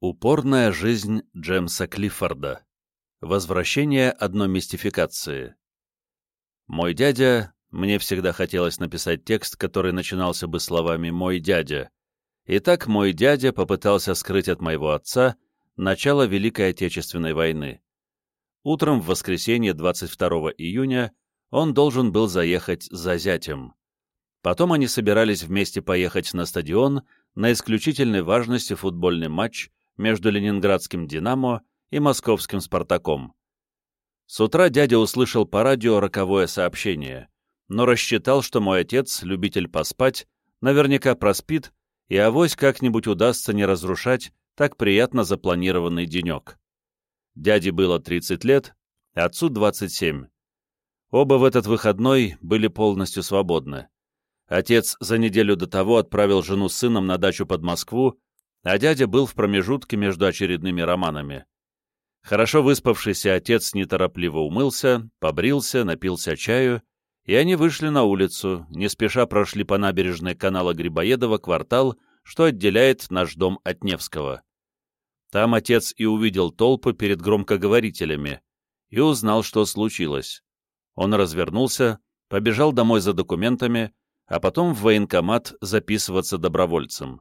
Упорная жизнь Джемса Клиффорда. Возвращение одной мистификации. Мой дядя, мне всегда хотелось написать текст, который начинался бы словами «мой дядя». Итак, мой дядя попытался скрыть от моего отца начало Великой Отечественной войны. Утром в воскресенье 22 июня он должен был заехать за зятем. Потом они собирались вместе поехать на стадион на исключительной важности футбольный матч между ленинградским «Динамо» и московским «Спартаком». С утра дядя услышал по радио роковое сообщение, но рассчитал, что мой отец, любитель поспать, наверняка проспит, и авось как-нибудь удастся не разрушать так приятно запланированный денек. Дяде было 30 лет, отцу 27. Оба в этот выходной были полностью свободны. Отец за неделю до того отправил жену с сыном на дачу под Москву, а дядя был в промежутке между очередными романами. Хорошо выспавшийся отец неторопливо умылся, побрился, напился чаю, и они вышли на улицу, не спеша прошли по набережной канала Грибоедова квартал, что отделяет наш дом от Невского. Там отец и увидел толпы перед громкоговорителями, и узнал, что случилось. Он развернулся, побежал домой за документами, а потом в военкомат записываться добровольцем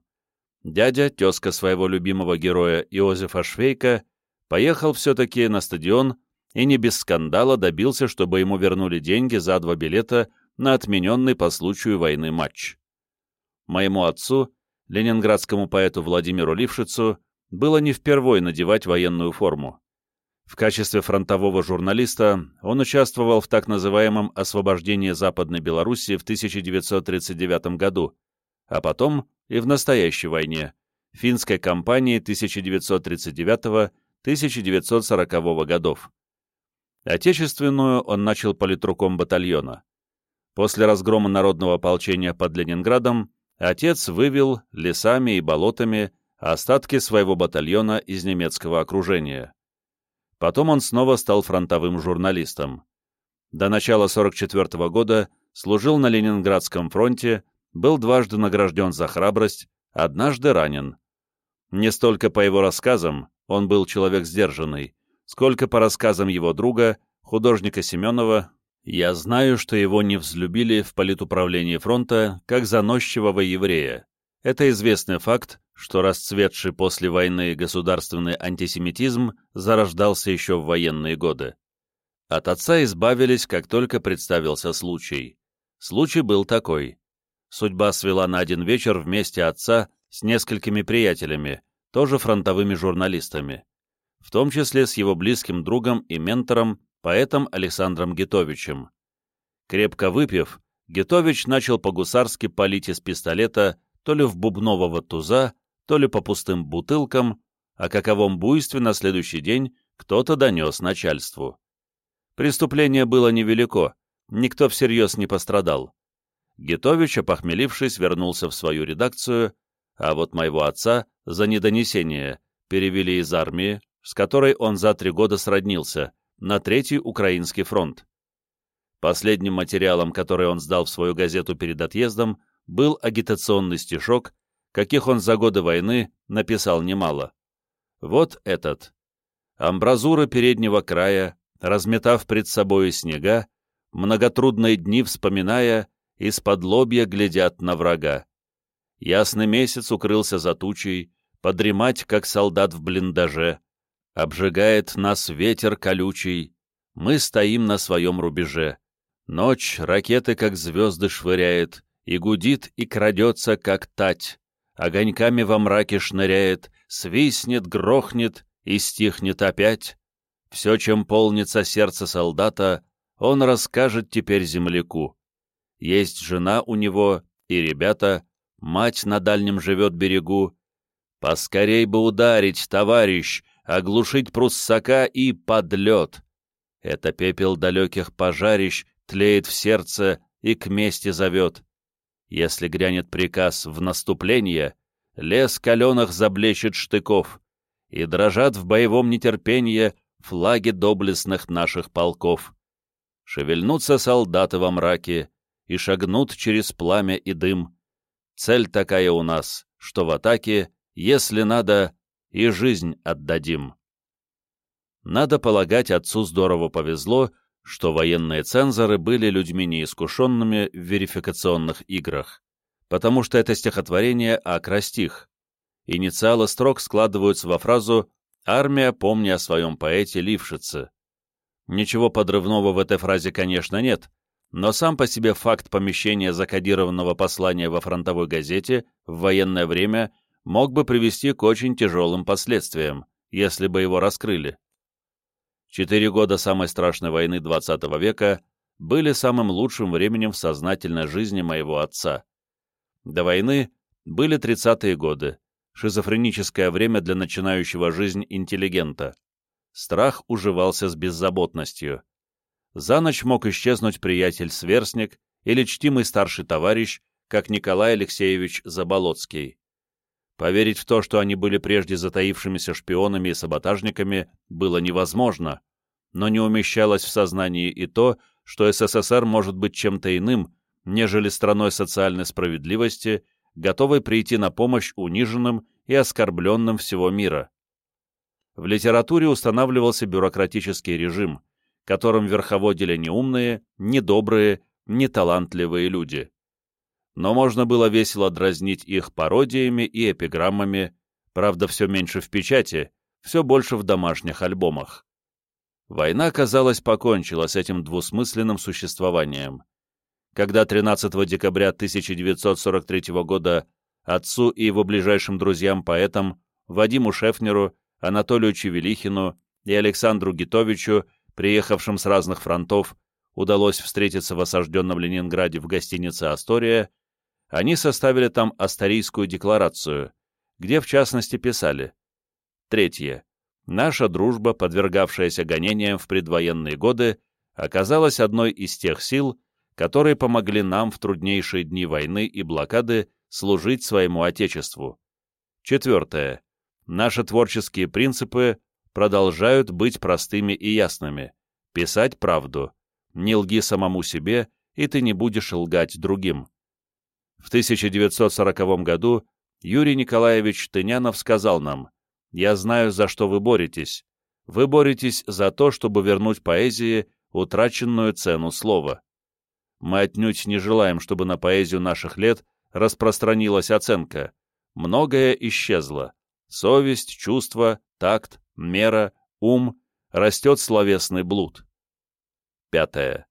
дядя, тезка своего любимого героя Иозефа Швейка, поехал все-таки на стадион и не без скандала добился, чтобы ему вернули деньги за два билета на отмененный по случаю войны матч. Моему отцу, ленинградскому поэту Владимиру Лившицу, было не впервой надевать военную форму. В качестве фронтового журналиста он участвовал в так называемом освобождении Западной Белоруссии в 1939 году, а потом и в настоящей войне, финской кампании 1939-1940 годов. Отечественную он начал политруком батальона. После разгрома народного ополчения под Ленинградом отец вывел лесами и болотами остатки своего батальона из немецкого окружения. Потом он снова стал фронтовым журналистом. До начала 1944 года служил на Ленинградском фронте был дважды награжден за храбрость, однажды ранен. Не столько по его рассказам, он был человек сдержанный, сколько по рассказам его друга, художника Семенова, я знаю, что его не взлюбили в политуправлении фронта как заносчивого еврея. Это известный факт, что расцветший после войны государственный антисемитизм зарождался еще в военные годы. От отца избавились, как только представился случай. Случай был такой судьба свела на один вечер вместе отца с несколькими приятелями, тоже фронтовыми журналистами, в том числе с его близким другом и ментором, поэтом Александром Гитовичем. Крепко выпив, Гитович начал по-гусарски палить из пистолета то ли в бубнового туза, то ли по пустым бутылкам, о каковом буйстве на следующий день кто-то донес начальству. Преступление было невелико, никто всерьез не пострадал. Гитович, опохмелившись, вернулся в свою редакцию, а вот моего отца за недонесение перевели из армии, с которой он за три года сроднился, на Третий Украинский фронт. Последним материалом, который он сдал в свою газету перед отъездом, был агитационный стишок, каких он за годы войны написал немало. Вот этот. Амбразуры переднего края, разметав пред собою снега, многотрудные дни вспоминая, из-под лобья глядят на врага. Ясный месяц укрылся за тучей, подремать, как солдат в блиндаже. Обжигает нас ветер колючий, мы стоим на своем рубеже. Ночь ракеты, как звезды, швыряет, и гудит, и крадется, как тать. Огоньками во мраке шныряет, свистнет, грохнет и стихнет опять. Все, чем полнится сердце солдата, он расскажет теперь земляку. Есть жена у него и ребята, мать на дальнем живет берегу. Поскорей бы ударить, товарищ, оглушить пруссака и подлет. Это пепел далеких пожарищ тлеет в сердце и к мести зовет. Если грянет приказ в наступление, лес каленых заблещет штыков, и дрожат в боевом нетерпении флаги доблестных наших полков. Шевельнутся солдаты во мраке, и шагнут через пламя и дым. Цель такая у нас, что в атаке, если надо, и жизнь отдадим. Надо полагать, отцу здорово повезло, что военные цензоры были людьми неискушенными в верификационных играх, потому что это стихотворение акростих. Инициалы строк складываются во фразу «Армия, помни о своем поэте Лившице». Ничего подрывного в этой фразе, конечно, нет, но сам по себе факт помещения закодированного послания во фронтовой газете в военное время мог бы привести к очень тяжелым последствиям, если бы его раскрыли. Четыре года самой страшной войны XX века были самым лучшим временем в сознательной жизни моего отца. До войны были 30-е годы, шизофреническое время для начинающего жизнь интеллигента. Страх уживался с беззаботностью. За ночь мог исчезнуть приятель-сверстник или чтимый старший товарищ, как Николай Алексеевич Заболоцкий. Поверить в то, что они были прежде затаившимися шпионами и саботажниками, было невозможно, но не умещалось в сознании и то, что СССР может быть чем-то иным, нежели страной социальной справедливости, готовой прийти на помощь униженным и оскорбленным всего мира. В литературе устанавливался бюрократический режим, которым верховодили неумные, недобрые, неталантливые люди но можно было весело дразнить их пародиями и эпиграммами, правда, все меньше в печати, все больше в домашних альбомах. Война, казалось, покончила с этим двусмысленным существованием. Когда 13 декабря 1943 года отцу и его ближайшим друзьям-поэтам Вадиму Шефнеру, Анатолию Чевелихину и Александру Гитовичу, приехавшим с разных фронтов, удалось встретиться в осажденном Ленинграде в гостинице «Астория», они составили там Астарийскую декларацию, где в частности писали Третье. Наша дружба, подвергавшаяся гонениям в предвоенные годы, оказалась одной из тех сил, которые помогли нам в труднейшие дни войны и блокады служить своему Отечеству. Четвертое. Наши творческие принципы продолжают быть простыми и ясными. Писать правду. Не лги самому себе, и ты не будешь лгать другим. В 1940 году Юрий Николаевич Тынянов сказал нам, «Я знаю, за что вы боретесь. Вы боретесь за то, чтобы вернуть поэзии утраченную цену слова. Мы отнюдь не желаем, чтобы на поэзию наших лет распространилась оценка. Многое исчезло. Совесть, чувство, такт, мера, ум, растет словесный блуд. Пятое.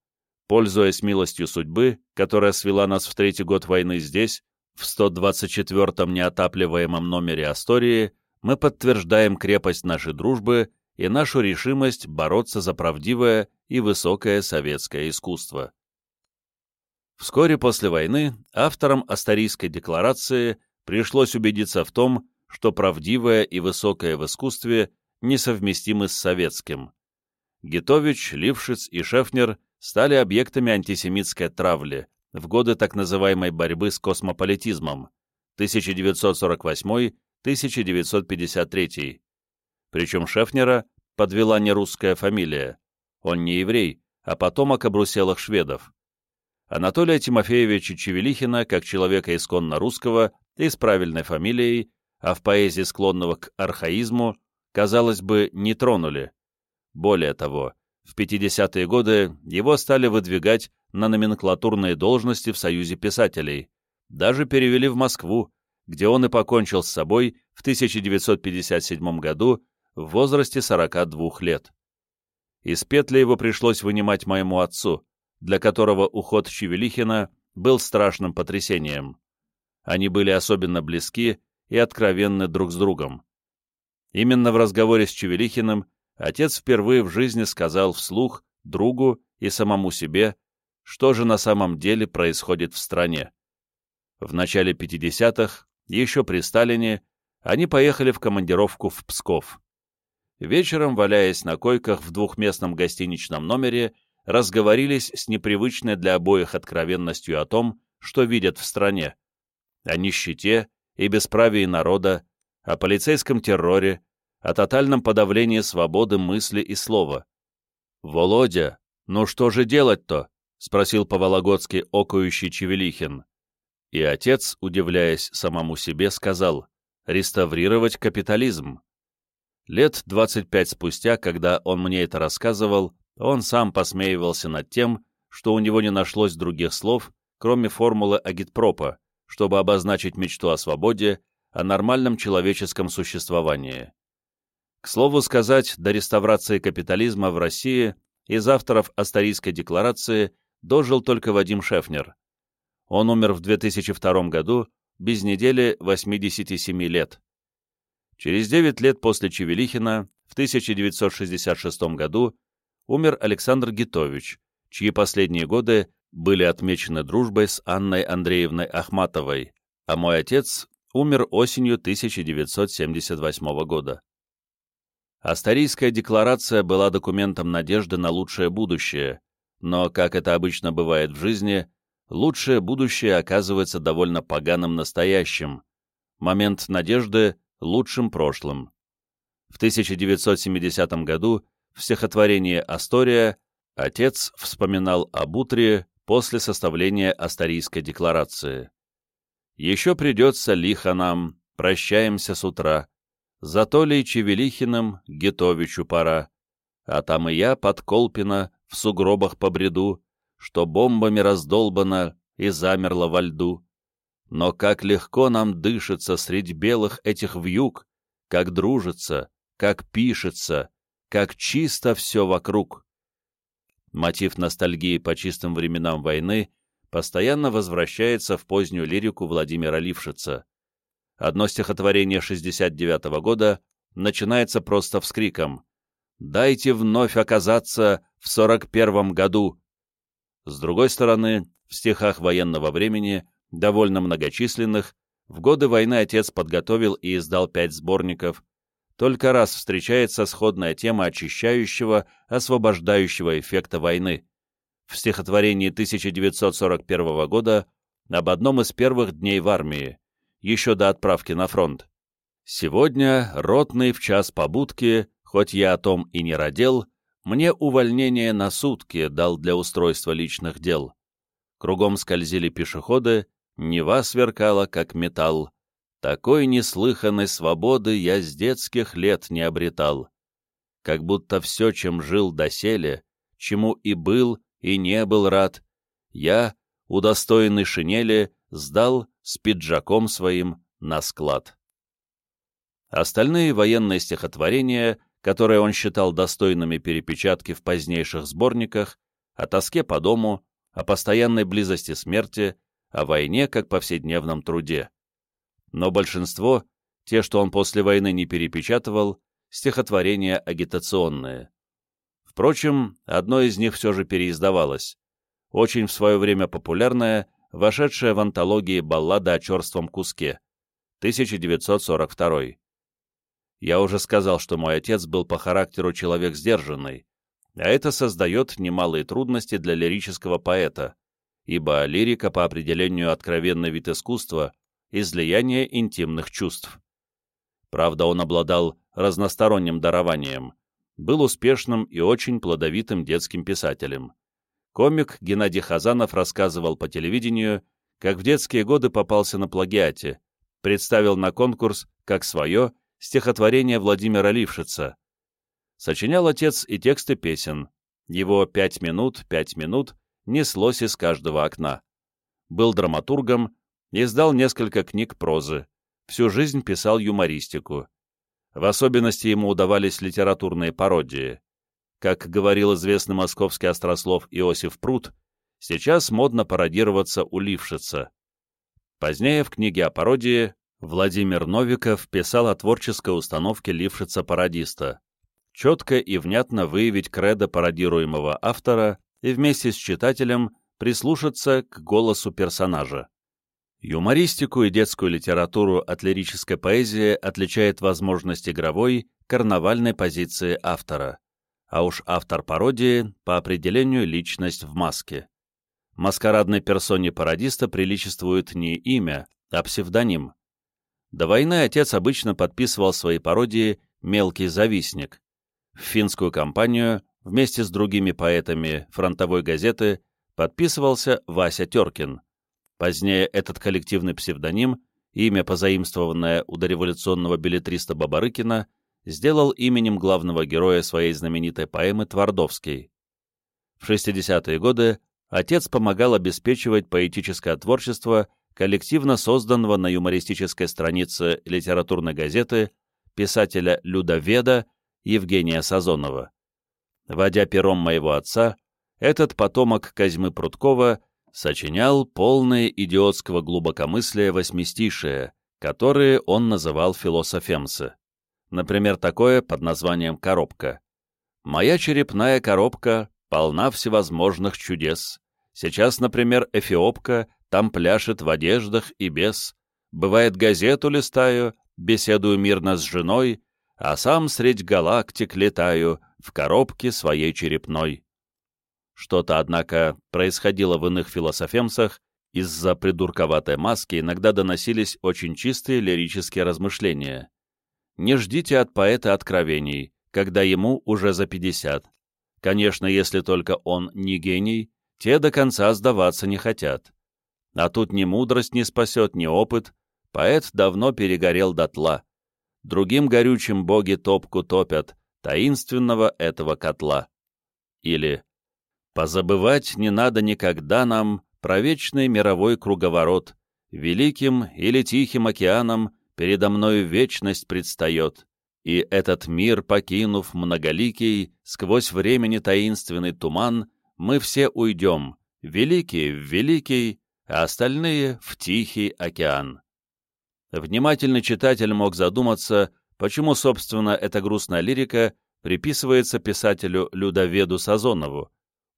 Пользуясь милостью судьбы, которая свела нас в третий год войны здесь, в 124-м неотапливаемом номере Астории, мы подтверждаем крепость нашей дружбы и нашу решимость бороться за правдивое и высокое советское искусство. Вскоре после войны авторам Астарийской декларации пришлось убедиться в том, что правдивое и высокое в искусстве несовместимы с советским. Гитович, Лившиц и Шефнер стали объектами антисемитской травли в годы так называемой борьбы с космополитизмом 1948-1953. Причем Шефнера подвела не русская фамилия. Он не еврей, а потомок обруселых шведов. Анатолия Тимофеевича Чевелихина, как человека исконно русского и с правильной фамилией, а в поэзии склонного к архаизму, казалось бы, не тронули. Более того, в 50-е годы его стали выдвигать на номенклатурные должности в Союзе писателей, даже перевели в Москву, где он и покончил с собой в 1957 году в возрасте 42 лет. Из петли его пришлось вынимать моему отцу, для которого уход Чевелихина был страшным потрясением. Они были особенно близки и откровенны друг с другом. Именно в разговоре с Чевелихиным отец впервые в жизни сказал вслух другу и самому себе, что же на самом деле происходит в стране. В начале 50-х, еще при Сталине, они поехали в командировку в Псков. Вечером, валяясь на койках в двухместном гостиничном номере, разговорились с непривычной для обоих откровенностью о том, что видят в стране, о нищете и бесправии народа, о полицейском терроре, о тотальном подавлении свободы мысли и слова. «Володя, ну что же делать-то?» — спросил по-вологодски окающий Чевелихин. И отец, удивляясь самому себе, сказал, «Реставрировать капитализм, Лет 25 спустя, когда он мне это рассказывал, он сам посмеивался над тем, что у него не нашлось других слов, кроме формулы агитпропа, чтобы обозначить мечту о свободе, о нормальном человеческом существовании. К слову сказать, до реставрации капитализма в России из авторов Астарийской декларации дожил только Вадим Шефнер. Он умер в 2002 году, без недели 87 лет. Через 9 лет после Чевелихина, в 1966 году, умер Александр Гитович, чьи последние годы были отмечены дружбой с Анной Андреевной Ахматовой, а мой отец умер осенью 1978 года. Астарийская декларация была документом надежды на лучшее будущее, но, как это обычно бывает в жизни, лучшее будущее оказывается довольно поганым настоящим, момент надежды — лучшим прошлым. В 1970 году в стихотворении «Астория» отец вспоминал об утре после составления Астарийской декларации. «Еще придется лихо нам, прощаемся с утра, зато ли Чевелихиным Гетовичу пора, а там и я под Колпино в сугробах по бреду, что бомбами раздолбано и замерло во льду. Но как легко нам дышится средь белых этих вьюг, как дружится, как пишется, как чисто все вокруг. Мотив ностальгии по чистым временам войны постоянно возвращается в позднюю лирику Владимира Лившица. Одно стихотворение 69 -го года начинается просто вскриком «Дайте вновь оказаться в 41 году!» С другой стороны, в стихах военного времени, довольно многочисленных, в годы войны отец подготовил и издал пять сборников, только раз встречается сходная тема очищающего, освобождающего эффекта войны. В стихотворении 1941 года об одном из первых дней в армии, еще до отправки на фронт. «Сегодня, ротный в час побудки, хоть я о том и не родил, мне увольнение на сутки дал для устройства личных дел. Кругом скользили пешеходы, Нева сверкала, как металл. Такой неслыханной свободы я с детских лет не обретал. Как будто все, чем жил доселе, чему и был, и не был рад, я, удостоенный шинели, сдал с пиджаком своим на склад. Остальные военные стихотворения, которые он считал достойными перепечатки в позднейших сборниках, о тоске по дому, о постоянной близости смерти, о войне как повседневном труде но большинство, те, что он после войны не перепечатывал, стихотворения агитационные. Впрочем, одно из них все же переиздавалось. Очень в свое время популярная, вошедшая в антологии баллада о черством куске, 1942. Я уже сказал, что мой отец был по характеру человек сдержанный, а это создает немалые трудности для лирического поэта, ибо лирика по определению откровенный вид искусства, излияние интимных чувств. Правда, он обладал разносторонним дарованием, был успешным и очень плодовитым детским писателем. Комик Геннадий Хазанов рассказывал по телевидению, как в детские годы попался на плагиате, представил на конкурс, как свое, стихотворение Владимира Лившица. Сочинял отец и тексты песен. Его «Пять минут, пять минут» неслось из каждого окна. Был драматургом, Издал несколько книг прозы. Всю жизнь писал юмористику. В особенности ему удавались литературные пародии. Как говорил известный московский острослов Иосиф Прут, сейчас модно пародироваться у Лившица. Позднее в книге о пародии Владимир Новиков писал о творческой установке Лившица-пародиста. Четко и внятно выявить кредо пародируемого автора и вместе с читателем прислушаться к голосу персонажа. Юмористику и детскую литературу от лирической поэзии отличает возможность игровой, карнавальной позиции автора. А уж автор пародии, по определению, личность в маске. Маскарадной персоне пародиста приличествует не имя, а псевдоним. До войны отец обычно подписывал свои пародии «Мелкий завистник». В финскую кампанию вместе с другими поэтами фронтовой газеты подписывался Вася Теркин – Позднее этот коллективный псевдоним, имя, позаимствованное у дореволюционного билетриста Бабарыкина, сделал именем главного героя своей знаменитой поэмы Твардовский. В 60-е годы отец помогал обеспечивать поэтическое творчество коллективно созданного на юмористической странице литературной газеты писателя Людоведа Евгения Сазонова. Водя пером моего отца, этот потомок Козьмы Прудкова сочинял полные идиотского глубокомыслия восьмистишие, которые он называл философемсы. Например, такое под названием «Коробка». «Моя черепная коробка полна всевозможных чудес. Сейчас, например, эфиопка там пляшет в одеждах и без. Бывает, газету листаю, беседую мирно с женой, а сам средь галактик летаю в коробке своей черепной». Что-то, однако, происходило в иных философемсах, из-за придурковатой маски иногда доносились очень чистые лирические размышления. Не ждите от поэта откровений, когда ему уже за 50. Конечно, если только он не гений, те до конца сдаваться не хотят. А тут ни мудрость не спасет, ни опыт, поэт давно перегорел дотла. Другим горючим боги топку топят, таинственного этого котла. Или «Позабывать не надо никогда нам про вечный мировой круговорот, великим или тихим океаном передо мною вечность предстает, и этот мир, покинув многоликий, сквозь времени таинственный туман, мы все уйдем, великий в великий, а остальные в тихий океан. Внимательный читатель мог задуматься, почему, собственно, эта грустная лирика приписывается писателю Людоведу Сазонову,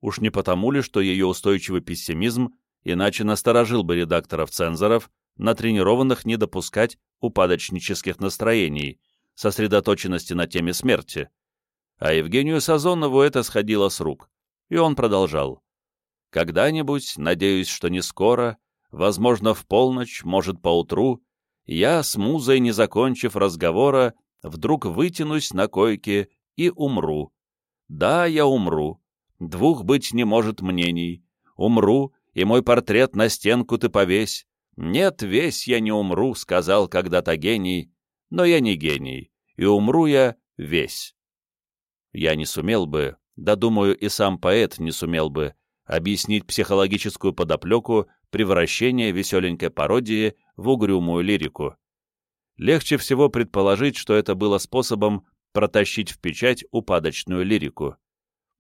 Уж не потому ли, что ее устойчивый пессимизм иначе насторожил бы редакторов-цензоров, натренированных не допускать упадочнических настроений, сосредоточенности на теме смерти. А Евгению Сазонову это сходило с рук, и он продолжал. «Когда-нибудь, надеюсь, что не скоро, возможно, в полночь, может, поутру, я, с музой не закончив разговора, вдруг вытянусь на койке и умру. Да, я умру, Двух быть не может мнений. Умру, и мой портрет на стенку ты повесь. Нет, весь я не умру, сказал когда-то гений, но я не гений, и умру я весь. Я не сумел бы, да, думаю, и сам поэт не сумел бы, объяснить психологическую подоплеку превращения веселенькой пародии в угрюмую лирику. Легче всего предположить, что это было способом протащить в печать упадочную лирику.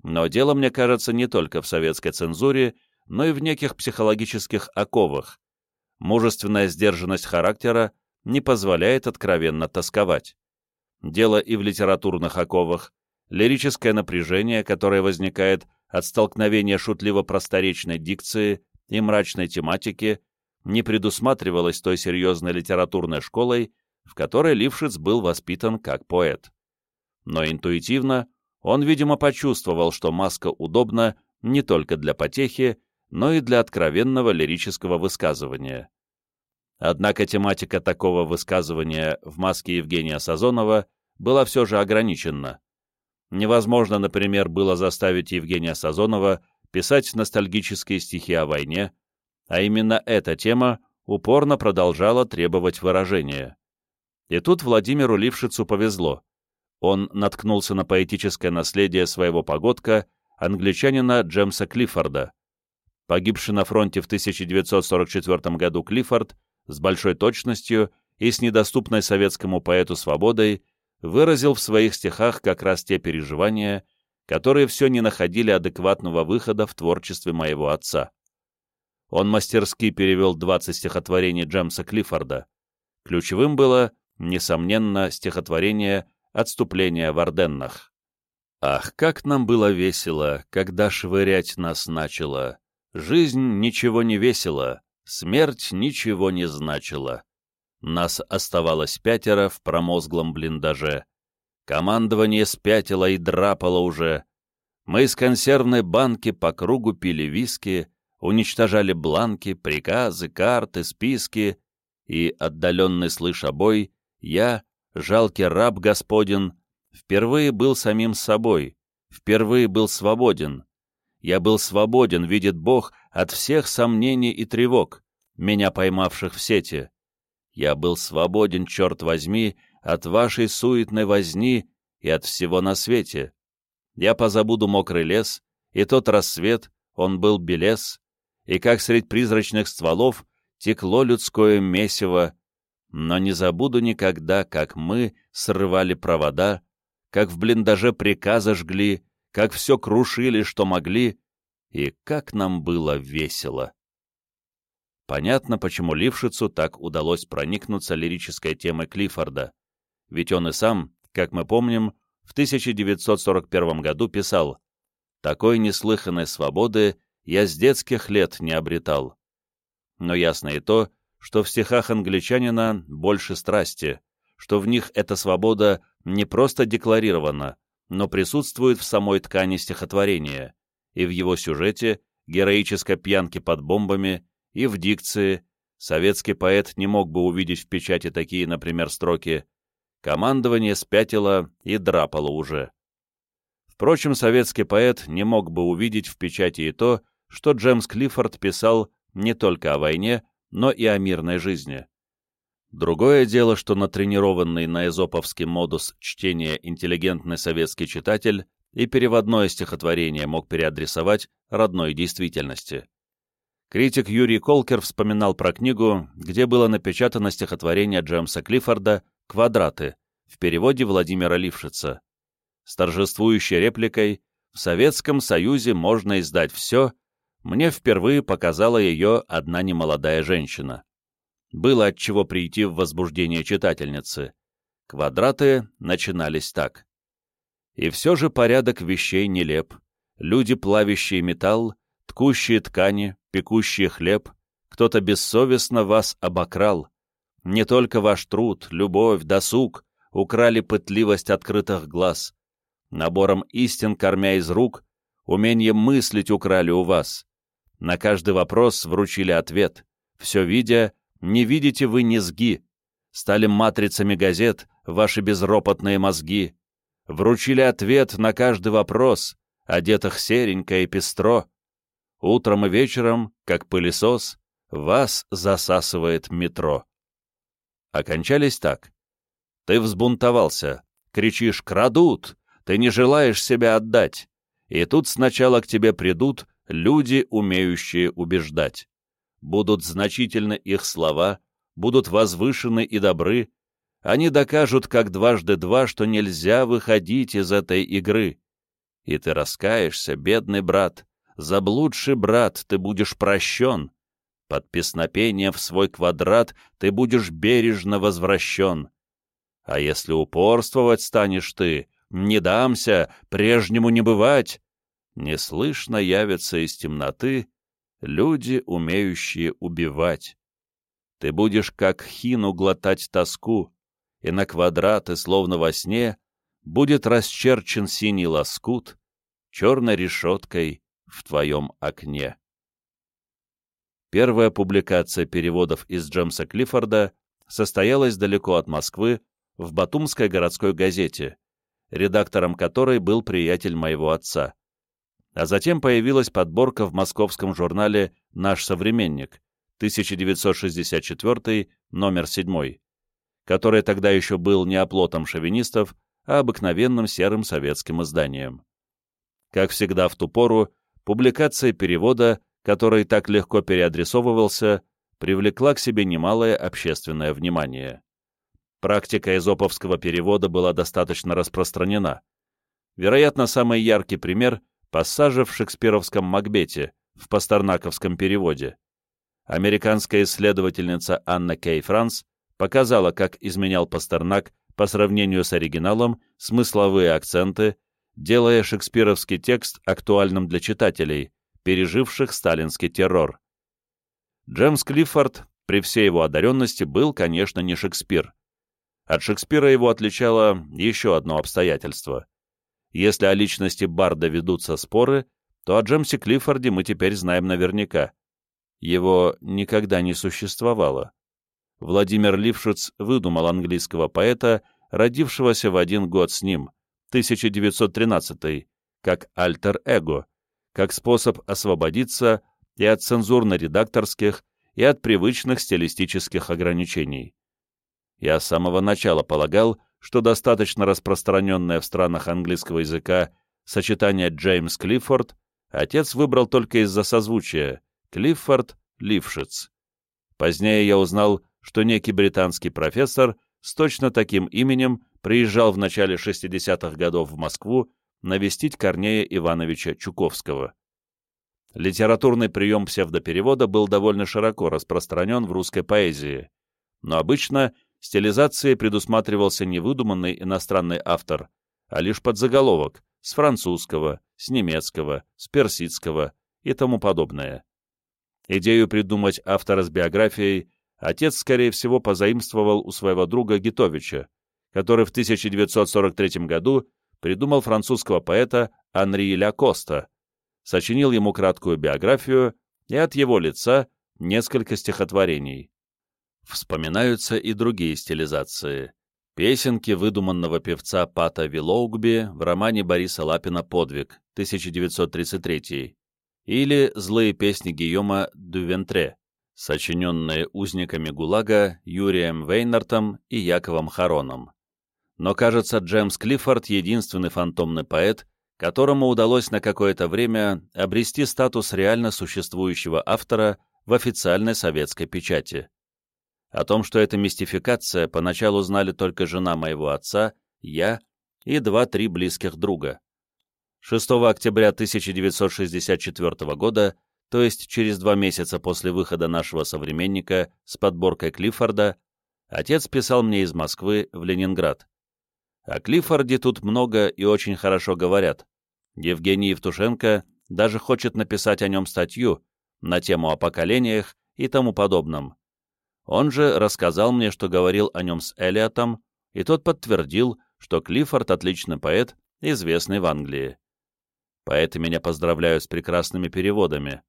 Но дело, мне кажется, не только в советской цензуре, но и в неких психологических оковах. Мужественная сдержанность характера не позволяет откровенно тосковать. Дело и в литературных оковах, лирическое напряжение, которое возникает от столкновения шутливо-просторечной дикции и мрачной тематики, не предусматривалось той серьезной литературной школой, в которой Лившиц был воспитан как поэт. Но интуитивно он, видимо, почувствовал, что маска удобна не только для потехи, но и для откровенного лирического высказывания. Однако тематика такого высказывания в маске Евгения Сазонова была все же ограничена. Невозможно, например, было заставить Евгения Сазонова писать ностальгические стихи о войне, а именно эта тема упорно продолжала требовать выражения. И тут Владимиру Лившицу повезло он наткнулся на поэтическое наследие своего погодка, англичанина Джемса Клиффорда. Погибший на фронте в 1944 году Клиффорд с большой точностью и с недоступной советскому поэту свободой выразил в своих стихах как раз те переживания, которые все не находили адекватного выхода в творчестве моего отца. Он мастерски перевел 20 стихотворений Джемса Клиффорда. Ключевым было, несомненно, стихотворение отступления в Орденнах. Ах, как нам было весело, когда швырять нас начало. Жизнь ничего не весила, смерть ничего не значила. Нас оставалось пятеро в промозглом блиндаже. Командование спятило и драпало уже. Мы из консервной банки по кругу пили виски, уничтожали бланки, приказы, карты, списки, и, отдаленный слыша бой, я, жалкий раб Господин, впервые был самим собой, впервые был свободен. Я был свободен, видит Бог, от всех сомнений и тревог, меня поймавших в сети. Я был свободен, черт возьми, от вашей суетной возни и от всего на свете. Я позабуду мокрый лес, и тот рассвет, он был белес, и как средь призрачных стволов текло людское месиво, но не забуду никогда, как мы срывали провода, как в блиндаже приказы жгли, как все крушили, что могли, и как нам было весело. Понятно, почему Лившицу так удалось проникнуться лирической темой Клиффорда, ведь он и сам, как мы помним, в 1941 году писал «Такой неслыханной свободы я с детских лет не обретал». Но ясно и то, что в стихах англичанина больше страсти, что в них эта свобода не просто декларирована, но присутствует в самой ткани стихотворения, и в его сюжете, героической пьянки под бомбами, и в дикции, советский поэт не мог бы увидеть в печати такие, например, строки «Командование спятило и драпало уже». Впрочем, советский поэт не мог бы увидеть в печати и то, что Джеймс Клиффорд писал не только о войне, но и о мирной жизни. Другое дело, что натренированный на эзоповский модус чтения интеллигентный советский читатель и переводное стихотворение мог переадресовать родной действительности. Критик Юрий Колкер вспоминал про книгу, где было напечатано стихотворение Джеймса Клиффорда «Квадраты» в переводе Владимира Лившица. С торжествующей репликой «В Советском Союзе можно издать все», мне впервые показала ее одна немолодая женщина. Было от чего прийти в возбуждение читательницы. Квадраты начинались так. И все же порядок вещей нелеп. Люди, плавящие металл, ткущие ткани, пекущие хлеб, кто-то бессовестно вас обокрал. Не только ваш труд, любовь, досуг украли пытливость открытых глаз. Набором истин, кормя из рук, умение мыслить украли у вас. На каждый вопрос вручили ответ. Все видя, не видите вы низги. Стали матрицами газет ваши безропотные мозги. Вручили ответ на каждый вопрос, одетых серенько и пестро. Утром и вечером, как пылесос, вас засасывает метро. Окончались так. Ты взбунтовался, кричишь «крадут», ты не желаешь себя отдать. И тут сначала к тебе придут люди, умеющие убеждать. Будут значительны их слова, будут возвышены и добры, они докажут, как дважды два, что нельзя выходить из этой игры. И ты раскаешься, бедный брат, заблудший брат, ты будешь прощен. Под песнопение в свой квадрат ты будешь бережно возвращен. А если упорствовать станешь ты, не дамся, прежнему не бывать, неслышно явятся из темноты люди, умеющие убивать. Ты будешь как хину глотать тоску, и на квадраты, словно во сне, будет расчерчен синий лоскут черной решеткой в твоем окне. Первая публикация переводов из Джемса Клиффорда состоялась далеко от Москвы в Батумской городской газете, редактором которой был приятель моего отца. А затем появилась подборка в московском журнале «Наш современник» 1964, номер 7, который тогда еще был не оплотом шовинистов, а обыкновенным серым советским изданием. Как всегда в ту пору, публикация перевода, который так легко переадресовывался, привлекла к себе немалое общественное внимание. Практика эзоповского перевода была достаточно распространена. Вероятно, самый яркий пример — пассажи в шекспировском «Макбете» в пастернаковском переводе. Американская исследовательница Анна Кей Франс показала, как изменял Пастернак по сравнению с оригиналом смысловые акценты, делая шекспировский текст актуальным для читателей, переживших сталинский террор. Джеймс Клиффорд, при всей его одаренности, был, конечно, не Шекспир. От Шекспира его отличало еще одно обстоятельство. Если о личности Барда ведутся споры, то о Джемсе Клиффорде мы теперь знаем наверняка. Его никогда не существовало. Владимир Лившиц выдумал английского поэта, родившегося в один год с ним, 1913, как альтер-эго, как способ освободиться и от цензурно-редакторских, и от привычных стилистических ограничений. Я с самого начала полагал, что достаточно распространенное в странах английского языка сочетание Джеймс Клиффорд отец выбрал только из-за созвучия Клиффорд Лившиц. Позднее я узнал, что некий британский профессор с точно таким именем приезжал в начале 60-х годов в Москву навестить Корнея Ивановича Чуковского. Литературный прием псевдоперевода был довольно широко распространен в русской поэзии, но обычно стилизацией предусматривался не выдуманный иностранный автор, а лишь подзаголовок с французского, с немецкого, с персидского и тому подобное. Идею придумать автора с биографией отец, скорее всего, позаимствовал у своего друга Гитовича, который в 1943 году придумал французского поэта Анри Ля Коста, сочинил ему краткую биографию и от его лица несколько стихотворений. Вспоминаются и другие стилизации. Песенки выдуманного певца Пата Вилоугби в романе Бориса Лапина «Подвиг» 1933 или «Злые песни Гийома Дювентре», сочиненные узниками ГУЛАГа Юрием Вейнартом и Яковом Хароном. Но, кажется, Джеймс Клиффорд — единственный фантомный поэт, которому удалось на какое-то время обрести статус реально существующего автора в официальной советской печати. О том, что это мистификация, поначалу знали только жена моего отца, я и два-три близких друга. 6 октября 1964 года, то есть через два месяца после выхода нашего современника с подборкой Клиффорда, отец писал мне из Москвы в Ленинград. О Клиффорде тут много и очень хорошо говорят. Евгений Евтушенко даже хочет написать о нем статью на тему о поколениях и тому подобном. Он же рассказал мне, что говорил о нем с Элиотом, и тот подтвердил, что Клиффорд отличный поэт, известный в Англии. Поэты меня поздравляют с прекрасными переводами.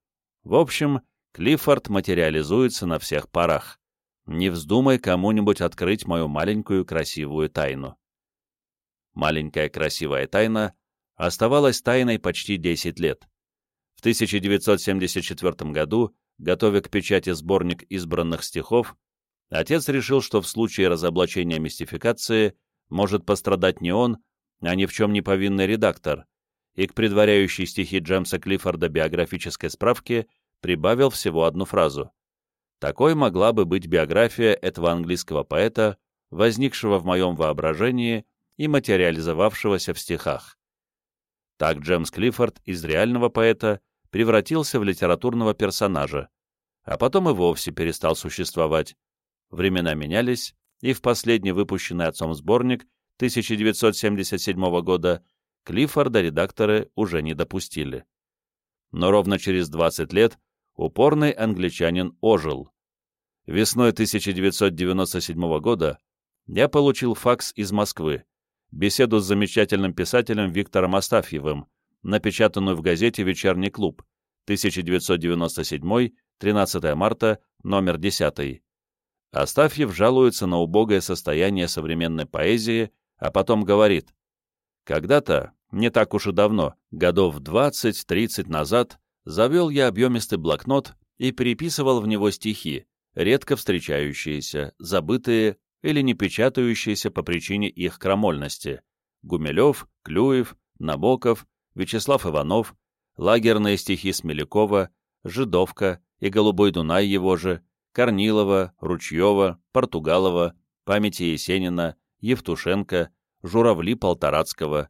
В общем, Клиффорд материализуется на всех парах. Не вздумай кому-нибудь открыть мою маленькую красивую тайну. Маленькая красивая тайна оставалась тайной почти 10 лет. В 1974 году готовя к печати сборник избранных стихов, отец решил, что в случае разоблачения мистификации может пострадать не он, а ни в чем не повинный редактор, и к предваряющей стихи Джемса Клиффорда биографической справке прибавил всего одну фразу. Такой могла бы быть биография этого английского поэта, возникшего в моем воображении и материализовавшегося в стихах. Так Джемс Клиффорд из реального поэта превратился в литературного персонажа, а потом и вовсе перестал существовать. Времена менялись, и в последний выпущенный отцом сборник 1977 года Клиффорда редакторы уже не допустили. Но ровно через 20 лет упорный англичанин ожил. Весной 1997 года я получил факс из Москвы, беседу с замечательным писателем Виктором Астафьевым, напечатанную в газете «Вечерний клуб», 1997, 13 марта, номер 10. Астафьев жалуется на убогое состояние современной поэзии, а потом говорит, «Когда-то, не так уж и давно, годов 20-30 назад, завел я объемистый блокнот и переписывал в него стихи, редко встречающиеся, забытые или не печатающиеся по причине их крамольности. Гумилев, Клюев, Набоков, Вячеслав Иванов, лагерные стихи Смелякова, Жидовка и Голубой Дунай его же, Корнилова, Ручьева, Португалова, памяти Есенина, Евтушенко, Журавли Полторацкого.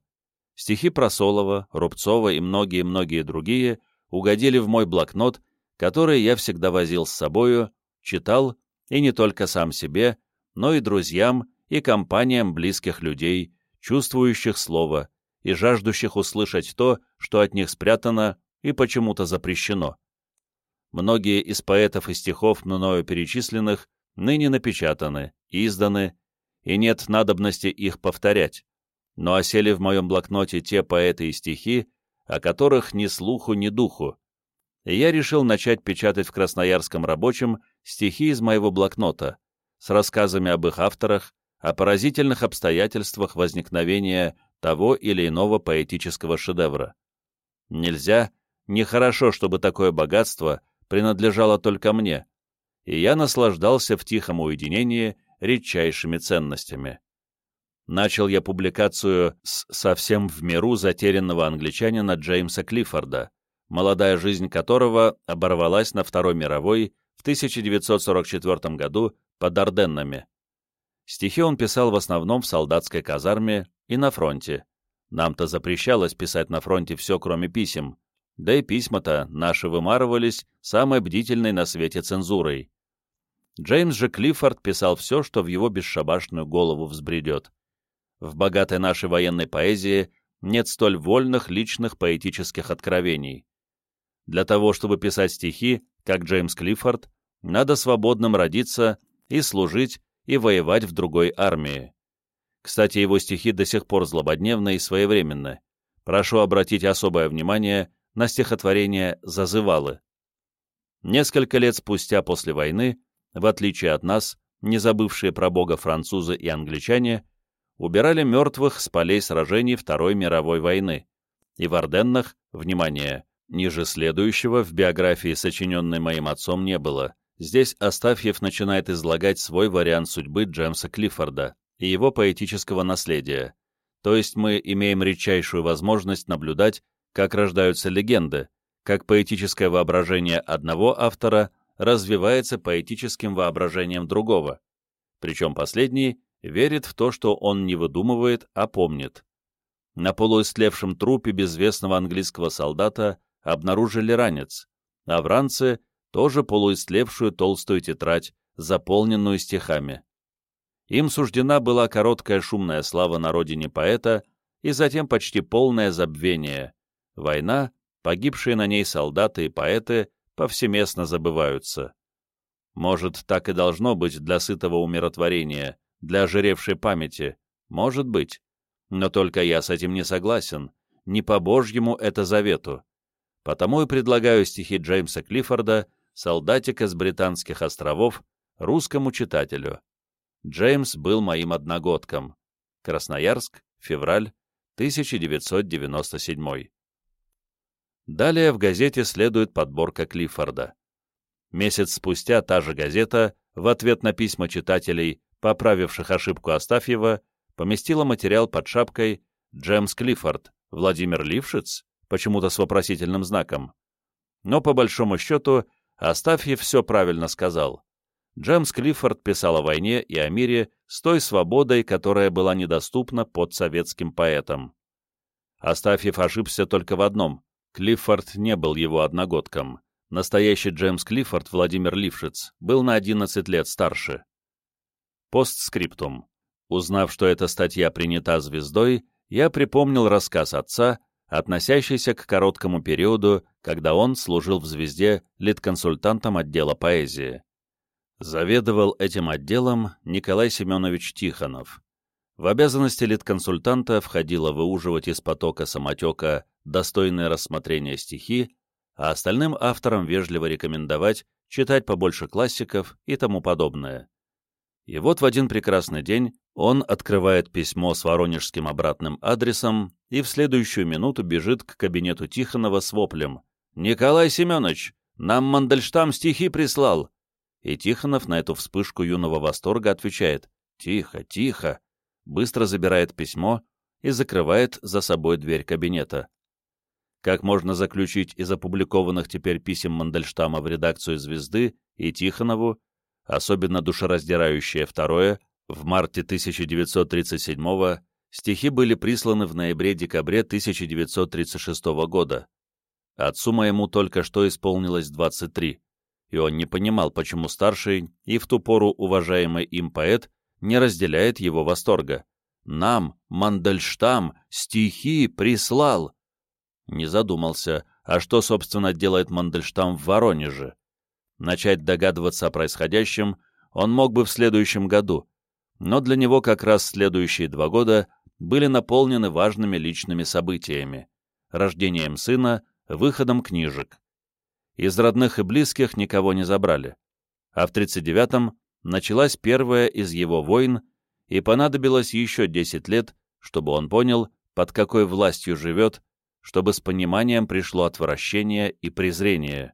Стихи Просолова, Рубцова и многие-многие другие угодили в мой блокнот, который я всегда возил с собою, читал, и не только сам себе, но и друзьям и компаниям близких людей, чувствующих слово, и жаждущих услышать то, что от них спрятано и почему-то запрещено. Многие из поэтов и стихов, мною перечисленных, ныне напечатаны, изданы, и нет надобности их повторять, но осели в моем блокноте те поэты и стихи, о которых ни слуху, ни духу, и я решил начать печатать в Красноярском рабочем стихи из моего блокнота с рассказами об их авторах, о поразительных обстоятельствах возникновения того или иного поэтического шедевра. Нельзя, нехорошо, чтобы такое богатство принадлежало только мне, и я наслаждался в тихом уединении редчайшими ценностями. Начал я публикацию с совсем в миру затерянного англичанина Джеймса Клиффорда, молодая жизнь которого оборвалась на Второй мировой в 1944 году под Орденнами. Стихи он писал в основном в солдатской казарме и на фронте. Нам-то запрещалось писать на фронте все, кроме писем, да и письма-то наши вымарывались самой бдительной на свете цензурой. Джеймс же Клиффорд писал все, что в его бесшабашную голову взбредет. В богатой нашей военной поэзии нет столь вольных личных поэтических откровений. Для того, чтобы писать стихи, как Джеймс Клиффорд, надо свободным родиться и служить и воевать в другой армии. Кстати, его стихи до сих пор злободневны и своевременны. Прошу обратить особое внимание на стихотворение «Зазывалы». Несколько лет спустя после войны, в отличие от нас, не забывшие про Бога французы и англичане, убирали мертвых с полей сражений Второй мировой войны, и в Орденнах, внимание, ниже следующего в биографии, сочиненной моим отцом, не было. Здесь Астафьев начинает излагать свой вариант судьбы Джеймса Клиффорда и его поэтического наследия, то есть мы имеем редчайшую возможность наблюдать, как рождаются легенды, как поэтическое воображение одного автора развивается поэтическим воображением другого, причем последний верит в то, что он не выдумывает, а помнит. На полуистлевшем трупе безвестного английского солдата обнаружили ранец, а в ранце тоже полуистлевшую толстую тетрадь, заполненную стихами. Им суждена была короткая шумная слава на родине поэта и затем почти полное забвение. Война, погибшие на ней солдаты и поэты повсеместно забываются. Может, так и должно быть для сытого умиротворения, для ожиревшей памяти. Может быть. Но только я с этим не согласен. Не по-божьему это завету. Потому и предлагаю стихи Джеймса Клиффорда «Солдатика с Британских островов» русскому читателю. Джеймс был моим одногодком. Красноярск, февраль 1997. Далее в газете следует подборка Клиффорда. Месяц спустя та же газета, в ответ на письма читателей, поправивших ошибку Астафьева, поместила материал под шапкой «Джемс Клиффорд, Владимир Лившиц?» почему-то с вопросительным знаком. Но, по большому счету, Астафьев все правильно сказал. Джемс Клиффорд писал о войне и о мире с той свободой, которая была недоступна под советским поэтом. Астафьев ошибся только в одном. Клиффорд не был его одногодком. Настоящий Джеймс Клиффорд, Владимир Лившиц, был на 11 лет старше. Постскриптум. Узнав, что эта статья принята звездой, я припомнил рассказ отца, относящийся к короткому периоду, когда он служил в «Звезде» литконсультантом отдела поэзии. Заведовал этим отделом Николай Семенович Тихонов. В обязанности литконсультанта входило выуживать из потока самотека достойные рассмотрения стихи, а остальным авторам вежливо рекомендовать читать побольше классиков и тому подобное. И вот в один прекрасный день он открывает письмо с воронежским обратным адресом и в следующую минуту бежит к кабинету Тихонова с воплем. «Николай Семенович, нам Мандельштам стихи прислал!» И Тихонов на эту вспышку юного восторга отвечает «Тихо, тихо!» быстро забирает письмо и закрывает за собой дверь кабинета. Как можно заключить из опубликованных теперь писем Мандельштама в редакцию «Звезды» и Тихонову, Особенно душераздирающее второе, в марте 1937 стихи были присланы в ноябре-декабре 1936 года. Отцу моему только что исполнилось 23, и он не понимал, почему старший и в ту пору уважаемый им поэт не разделяет его восторга. «Нам, Мандельштам, стихи прислал!» Не задумался, а что, собственно, делает Мандельштам в Воронеже? Начать догадываться о происходящем он мог бы в следующем году, но для него как раз следующие два года были наполнены важными личными событиями — рождением сына, выходом книжек. Из родных и близких никого не забрали. А в 39-м началась первая из его войн, и понадобилось еще 10 лет, чтобы он понял, под какой властью живет, чтобы с пониманием пришло отвращение и презрение.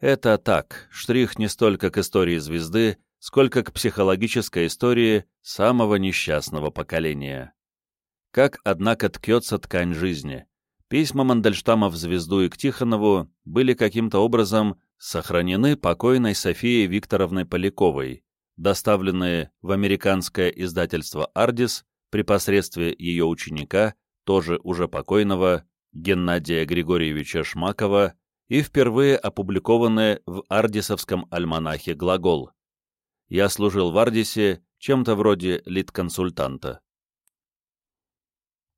Это так, штрих не столько к истории звезды, сколько к психологической истории самого несчастного поколения. Как, однако, ткется ткань жизни. Письма Мандельштама в «Звезду» и к Тихонову были каким-то образом сохранены покойной Софией Викторовной Поляковой, доставленные в американское издательство «Ардис» при посредстве ее ученика, тоже уже покойного, Геннадия Григорьевича Шмакова, и впервые опубликованные в ардисовском альманахе «Глагол». Я служил в Ардисе чем-то вроде лид-консультанта.